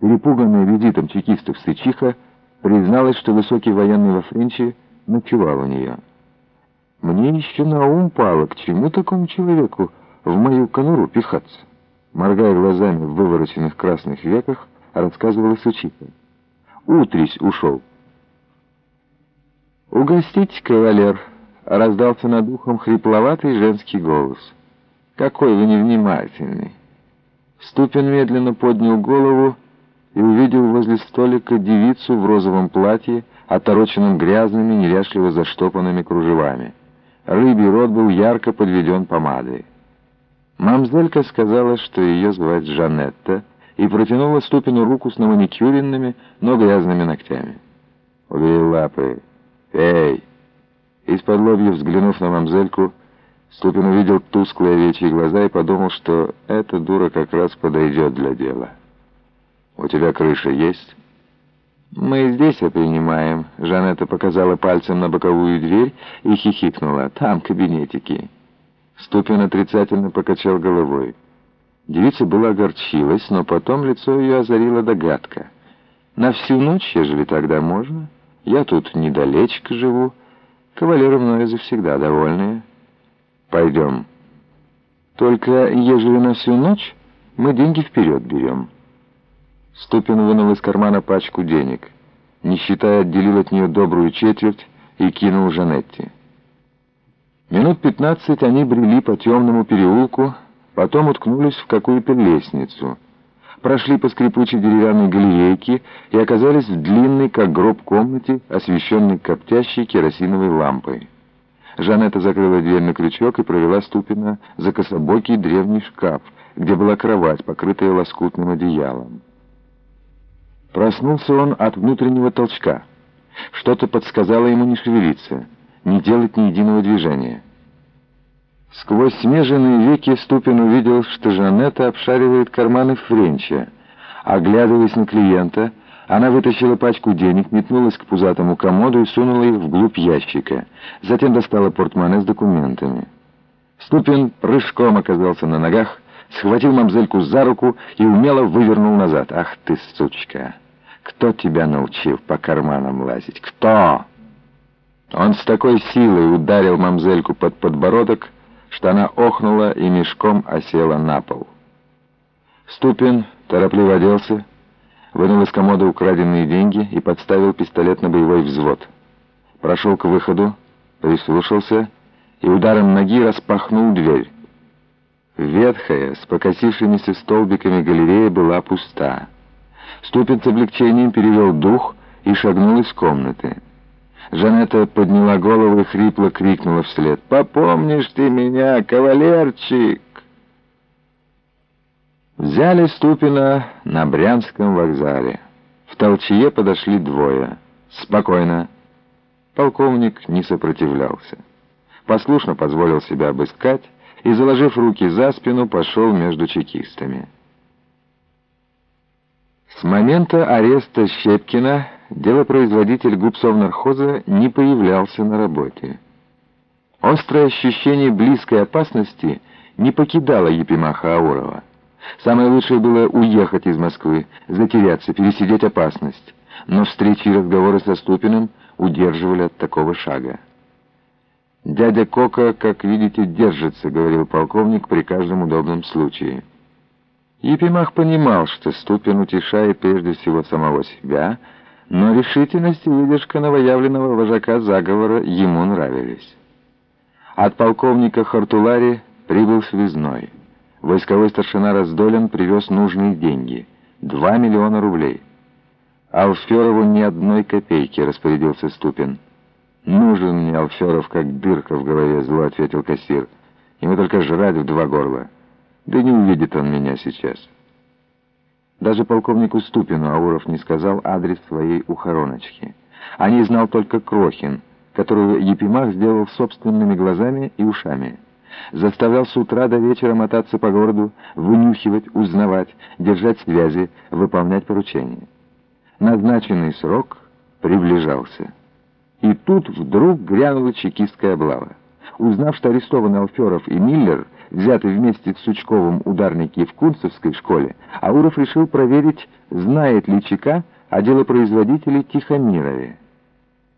Перепуганная визитом чекистов Сычиха призналась, что высокий военный во Френче ночевал у нее. Мне еще на ум пало, к чему такому человеку в мою конуру пихаться. Моргая глазами в вывороченных красных веках, рассказывала Сычиха. Утрись ушел. «Угостить, кавалер!» — раздался над ухом хрипловатый женский голос. «Какой вы невнимательный!» Ступин медленно поднял голову и увидел возле столика девицу в розовом платье, отороченном грязными, неряшливо заштопанными кружевами. Рыбий рот был ярко подведен помадой. Мамзелька сказала, что ее звать Жанетта, и протянула Ступину руку с наманикюренными, но грязными ногтями. «Убери лапы! Эй!» Из-под лобья, взглянув на мамзельку, Ступин увидел тусклые овечьи глаза и подумал, что эта дура как раз подойдет для дела. «У тебя крыша есть?» «Мы здесь принимаем», — Жанетта показала пальцем на боковую дверь и хихикнула. «Там кабинетики». Ступин отрицательно покачал головой. Девица была огорчилась, но потом лицо ее озарила догадка. «На всю ночь, ежели тогда можно. Я тут недалечко живу. Кавалеры мною завсегда довольные. Пойдем. Только ежели на всю ночь, мы деньги вперед берем». Ступин вынул из кармана пачку денег. Не считая, отделил от нее добрую четверть и кинул Жанетте. Минут пятнадцать они брели по темному переулку, потом уткнулись в какую-то лестницу. Прошли по скрипучей деревянной галерейке и оказались в длинной, как гроб, комнате, освещенной коптящей керосиновой лампой. Жанетта закрыла дверь на крючок и провела Ступина за кособокий древний шкаф, где была кровать, покрытая лоскутным одеялом. Проснулся он от внутреннего толчка. Что-то подсказало ему не шевелиться, не делать ни единого движения. Сквозь смеженные веки Ступин увидел, что Жанетта обшаривает карманы Френча. Оглядываясь на клиента, она вытащила пачку денег, метнулась к пузатому комоду и сунула их вглубь ящика. Затем достала портмоне с документами. Ступин прыжком оказался на ногах, схватил мамзельку за руку и умело вывернул назад. «Ах ты, сучка! Кто тебя научил по карманам лазить? Кто?» Он с такой силой ударил мамзельку под подбородок, что она охнула и мешком осела на пол. Ступин торопливо оделся, вынул из комода украденные деньги и подставил пистолет на боевой взвод. Прошел к выходу, прислушался и ударом ноги распахнул дверь. Ветхая, с покосившимися столбиками галерея была пуста. Ступин с облегчением перевел дух и шагнул из комнаты. Жанетта подняла голову и хрипло крикнула вслед. «Попомнишь ты меня, кавалерчик!» Взяли Ступина на Брянском вокзале. В толчье подошли двое. «Спокойно». Полковник не сопротивлялся. Послушно позволил себя обыскать, и, заложив руки за спину, пошел между чекистами. С момента ареста Щепкина делопроизводитель губсовнархоза не появлялся на работе. Острое ощущение близкой опасности не покидало Епимаха Аурова. Самое лучшее было уехать из Москвы, затеряться, пересидеть опасность. Но встречи и разговоры со Ступиным удерживали от такого шага. «Дядя Кока, как видите, держится», — говорил полковник при каждом удобном случае. Епимах понимал, что Ступин утешает прежде всего самого себя, но решительность и выдержка новоявленного вожака заговора ему нравились. От полковника Хартулари прибыл связной. Войсковой старшина Раздолин привез нужные деньги — два миллиона рублей. Алферову ни одной копейки, распорядился Ступин. «Нужен мне Алферов, как дырка в голове», — зло ответил кассир. «Ему только жрать в два горла. Да не увидит он меня сейчас». Даже полковнику Ступину Ауров не сказал адрес своей ухороночки. О ней знал только Крохин, которую Епимах сделал собственными глазами и ушами. Заставлял с утра до вечера мотаться по городу, вынюхивать, узнавать, держать связи, выполнять поручения. Назначенный срок приближался. И тут вдруг грянула чекистская облава. Узнав, что арестованы Алферов и Миллер, взятый вместе с Сучковым ударники в Кунцевской школе, Ауров решил проверить, знает ли ЧК о делопроизводителе Тихомирове.